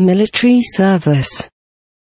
Military service.